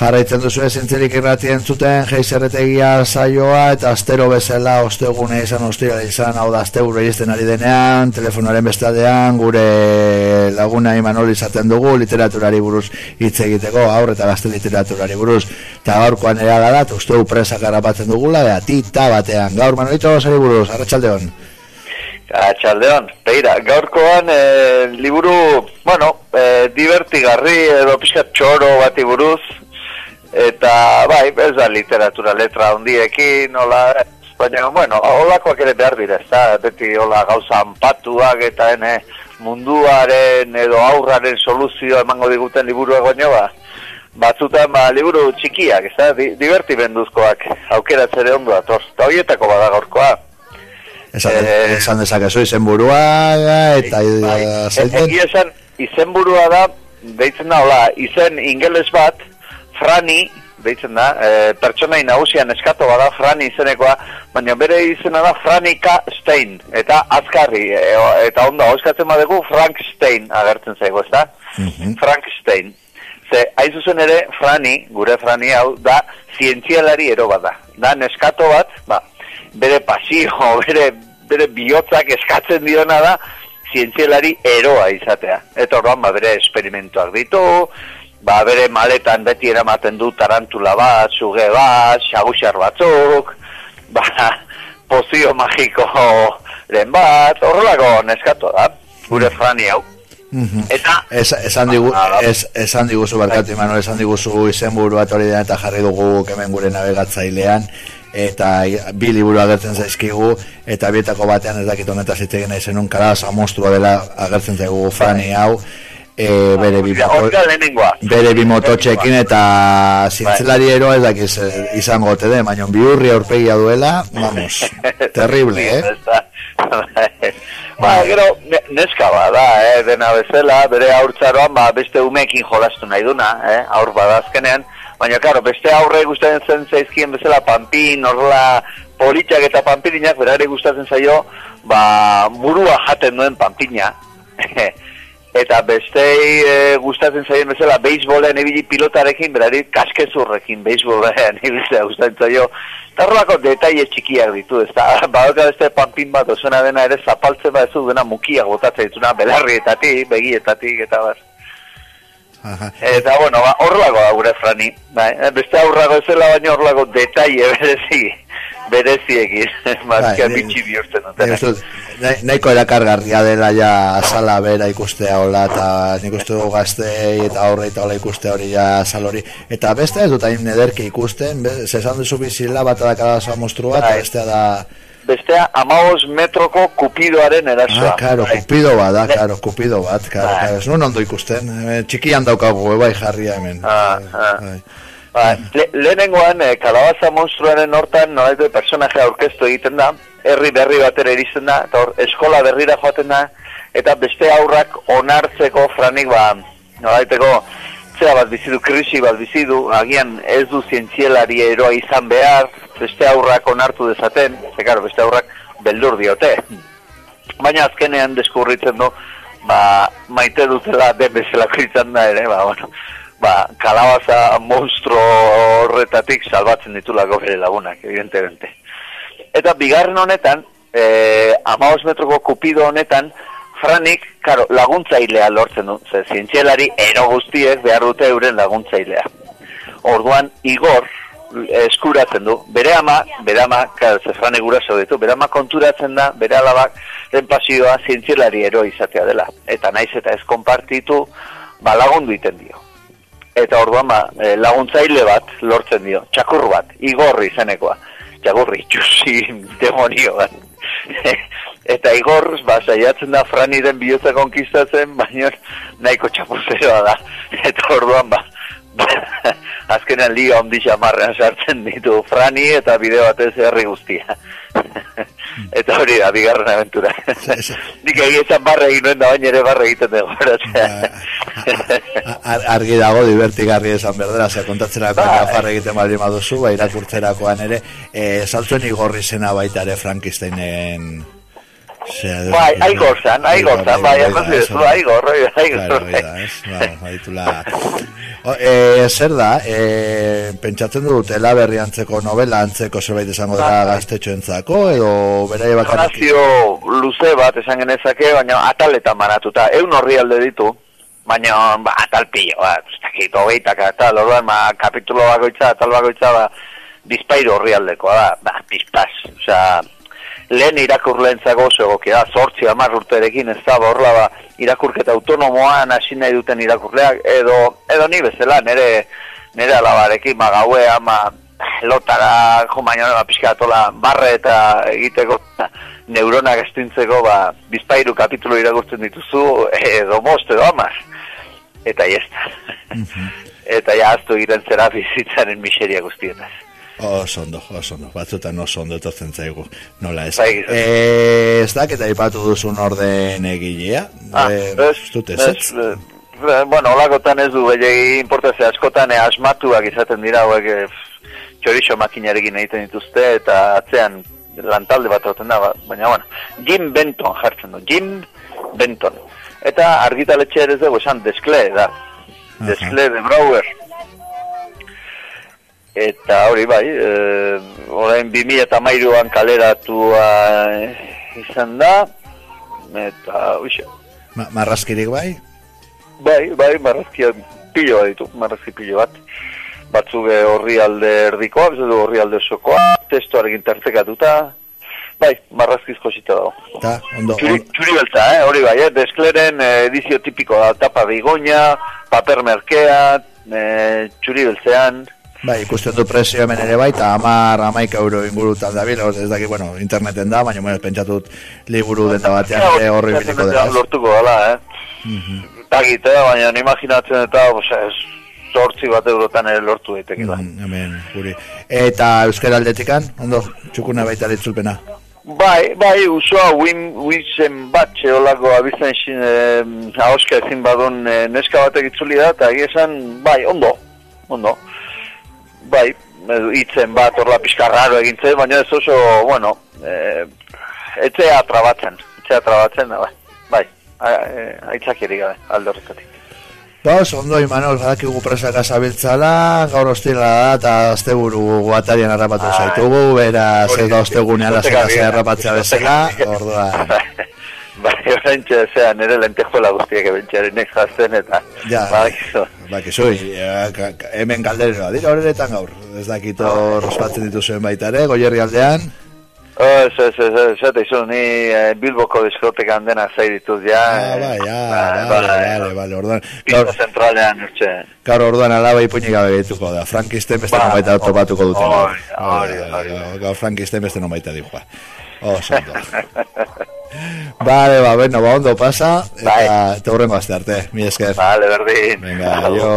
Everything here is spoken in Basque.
Jarraitzen duzu zintzerik irratien zuten geizerretegia saioa eta astero bezala ostegune izan ostira izan hau da aste izten ari denean telefonaren bestadean gure laguna Imanol izaten dugu literaturari buruz hitz egiteko aurre eta gazte literaturari buruz. Eta gaurkoan ere eta uste presak garrapatzen dugula eta tita batean. Gaur Manolito zari buruz, arratxaldeon Arratxaldeon, beira, gaurkoan e, liburu, bueno, e, divertigarri edo pixkat txoro bati buruz eta bai, ez da literatura letra ondiekin, nola, baina, bueno, holakoak ere behar dira, ez da, beti hola gauza anpatuak eta ene munduaren edo aurraren soluzio emango diguten liburu egonio ba, batzutan ba, liburu txikiak, ez da, di, divertibenduzkoak, aukeratzere ondo dator, eta horietako bada gaurkoa. Esan, eh, esan dezakezu izenburua eta bai, bai. esan izenburua da, deitzen da, hola, izen ingeles bat, Frani, deitzen da, e, pertsonai nagusian eskato bada Frani izenekoa, baina bere izena da Franika Stein, eta azkarri, e, eta ondo, oskatzen badegu Frank Stein agertzen zaigu, ez da? Mhm. Frank Stein. Ze, zuzen ere, Frani, gure Frani hau, da, zientzialari ero bada. Da, neskato bat, ba, bere pasio, bere, bere bihotzak eskatzen diona da, zientzialari eroa izatea. Eta orduan, ba, bere esperimentuak ditu, ba, bere maletan beti eramaten du tarantula bat, suge bat, xagusar batzuk, ba, pozio magiko lehen bat, horrelako neskatu da, gure mm. frani hau. Mhm. Eta es, esan digu es, esan diguzu barkatu Manuel esan diguzu izenburu bat hori eta jarri dugu hemen gure navegatzailean eta bi liburu agertzen zaizkigu eta bietako batean ez dakit honetaz hitz egin naizen monstrua dela agertzen zaigu fani hau e, bere bi bere bi mototxekin eta zintzelari ero ez dakiz eh, izango te de, baina bi hurri aurpegia duela, vamos, terrible, eh? ba, gero, neska ba, da, eh, dena bezala, bere aurtzaroan, ba, beste umekin jolastu nahi duna, eh, aur badazkenean, baina, karo, beste aurre gustatzen zen zaizkien bezala, pampin, orla, politxak eta pampirinak, berare gustatzen zaio, ba, murua jaten duen pampina, eta bestei e, gustatzen zaien bezala beisbolean ibili pilotarekin berari kaskezurrekin beisbolean ibiltzea gustatzen zaio. Tarroako detaile txikiak ditu ez da? Badauka beste pampin bat osena dena ere zapaltzen bat ez du dena mukiak botatzen dituna belarrietatik, begietatik eta bat Eta, bueno, ba, horrelago da gure frani. Bai, beste aurrago ezela baina horrelago detaile berezi bereziekin, mazkia bai, bitxi bihurtzen dut. Naiko erakargarria dela ja sala bera ikustea hola, eta nik uste dugu gaztei eta horre eta hola ikuste hori ja sal hori. Eta beste ez dut hain nederki ikusten, zesan duzu bizila bat adakada zoa mostrua, eta bai. bestea da... Bestea, amaos metroko kupidoaren erasoa. Ah, karo, bai. kupido bat, da, karo, kupido bat, karo, karo, ez nuen ondo ikusten, eh, txikian daukagu, bai jarria hemen. Ah, ah. Ba, le, lehenengoan, e, kalabaza monstruaren hortan, nolaitu personaje aurkeztu egiten da, herri berri batera iristen da, eta hor, eskola berrira joaten da, eta beste aurrak onartzeko franik, ba, nolaiteko, zera bat bizidu, krisi bat bizidu, agian ez du zientzielari eroa izan behar, beste aurrak onartu dezaten, zekar, beste aurrak beldur diote. Baina azkenean deskurritzen du, ba, maite dutela den bezala izan da ere, ba, bueno, ba, kalabaza monstro horretatik salbatzen ditulako bere lagunak, evidentemente. Eta bigarren honetan, e, amaos metroko kupido honetan, Franik, karo, laguntzailea lortzen du, ze zientzielari ero guztiek behar dute euren laguntzailea. Orduan, Igor eskuratzen du, bere ama, bere ama, karo, ze Franik guraso ditu, bere ama konturatzen da, bere alabak, den pasioa zientzielari ero izatea dela. Eta naiz eta ez konpartitu, ba lagundu iten dio eta orduan ba, e, laguntzaile bat lortzen dio, txakur bat, igorri izanekoa, txakurri, txusi demonio bat. eta igor, ba, saiatzen da frani den bihotza konkistatzen, baina nahiko txapuzeroa da. Eta orduan, ba, azkenean lio handi xamarrean sartzen ditu frani eta bideo batez herri guztia. eta hori da, bigarren aventura. Nik egiten barra egin nuen da, baina ere barra egiten dugu. Ar, argi dago, divertigarri esan berdera, ze kontatzerako ba, farra egiten bali maduzu, ba, irakurtzerakoan ere, e, saltzuen igorri zena baita ere Frankensteinen Bai, aigor zan, aigor zan, bai, aigor, aigor, aigor. Eh, zer da, eh, pentsatzen dut, ela berri antzeko novela antzeko zerbait esango da bai. gaztetxo entzako, edo beraia bakarik? Narrazio luze bat esan genezake, baina ataletan manatuta, eun horri alde ditu, baina ba, atal pillo, ba, ez dakit, hogeitak atal, orduan, ba, kapitulo bagoitza, atal bagoitza, ba, bizpairu horri aldekoa da, ba, bizpaz, osea, lehen irakurleentzako oso egokia da, zortzi amar urterekin ez da, borla ba, irakurketa autonomoan hasi nahi duten irakurleak, edo, edo ni bezala, nire, nire alabarekin, ma gaue, ama, lotara, jo baina, ba, pixkatola, barre eta egiteko, neuronak estintzeko, ba, bizpairu kapitulu irakurtzen dituzu, edo most, edo amaz, eta jesta. Mhm. eta jaztu egiten zera bizitzaren miseria guztietaz. Oso ondo, oso ondo, batzutan oso ondo etortzen zaigu, nola ez. Bai, eh, ez da, eta ipatu duzun orden egilea? Ah, eh, ez, ez, ez, bueno, olakotan ez du, belegi importazia askotan eh, asmatuak izaten dira, hauek eh, txorixo makinarekin egiten dituzte, eta atzean lantalde bat horten da, ba, baina, bueno, Jim Benton jartzen du, Jim Benton. Eta argitaletxe ere dugu esan, Deskle, da, Deskle de Brouwer eta hori bai, e, orain 2000 eta mairuan kaleratua izan da, eta uxe. Ma, marrazkirik bai? Bai, bai, marrazkia pilo bat ditu, marrazki pilo bat. Batzuk horri alde erdikoa, horri alde sokoa, testuarekin tertzekatuta, bai, marrazkizko zita dago. Ta, ondo, txuri, txuri beltza, eh, hori bai, eh, deskleren eh, edizio tipiko da, tapa bigoña, paper merkea, eh, txuri beltzean, Bai, ikusten du presio hemen ere bai, eta amar, amaik euro ingurutan da bila, ez daki, bueno, interneten da, baina bueno, pentsatut liburu denta batean ja, horri biliko dela. Lortuko gala, eh? Mm Dagit, eh? baina imaginatzen eta, pues, sortzi bat eurotan ere lortu daiteke da. Mm hemen, guri. Eta euskera aldetikan, ondo, txukuna baita ditzulpena? Bai, bai, usua, win, win bat, txeolako abizen xin, eh, ahoska ezin badun eh, neska batek itzuli da, eta esan, bai, ondo, ondo bai, itzen bat orla pixka raro egintzen, baina ez oso, bueno, e, etzea trabatzen, etzea trabatzen, bai, bai, aitzak eri gabe, aldo horretatik. Ba, ondo, Imanol, badakigu presak azabiltzala, gaur ostila da, eta azte buru guatarian harrapatu zaitugu, bera, zer da oste gunean, zera harrapatzea bezala, orduan. Bai, orain txea, nire lentejuela guztiak ebentxaren nek jazten, eta ja, bakizu. Bakizu, hemen galdera, dira horretan gaur, ez dakito oh. rospatzen dituzuen baita ere, goierri aldean. Ez, ez, ez, ez, ez, ez, ni eh, bilboko diskotek handena zai dituz, ja. Ah, bai, ja, bai, bai, bai, orduan. Pista zentralean, urtxe. Gaur orduan alaba ipuñik gabe dituko da, frankisten beste ba, nomaita topatuko duten. Hori, hori, hori. Gaur frankisten beste nomaita dihua. Oh, santo. Vale, va, bueno, va, ondo pasa. Eta, te horrengo azte arte. Mi esker. Vale, berdin. Venga, yo...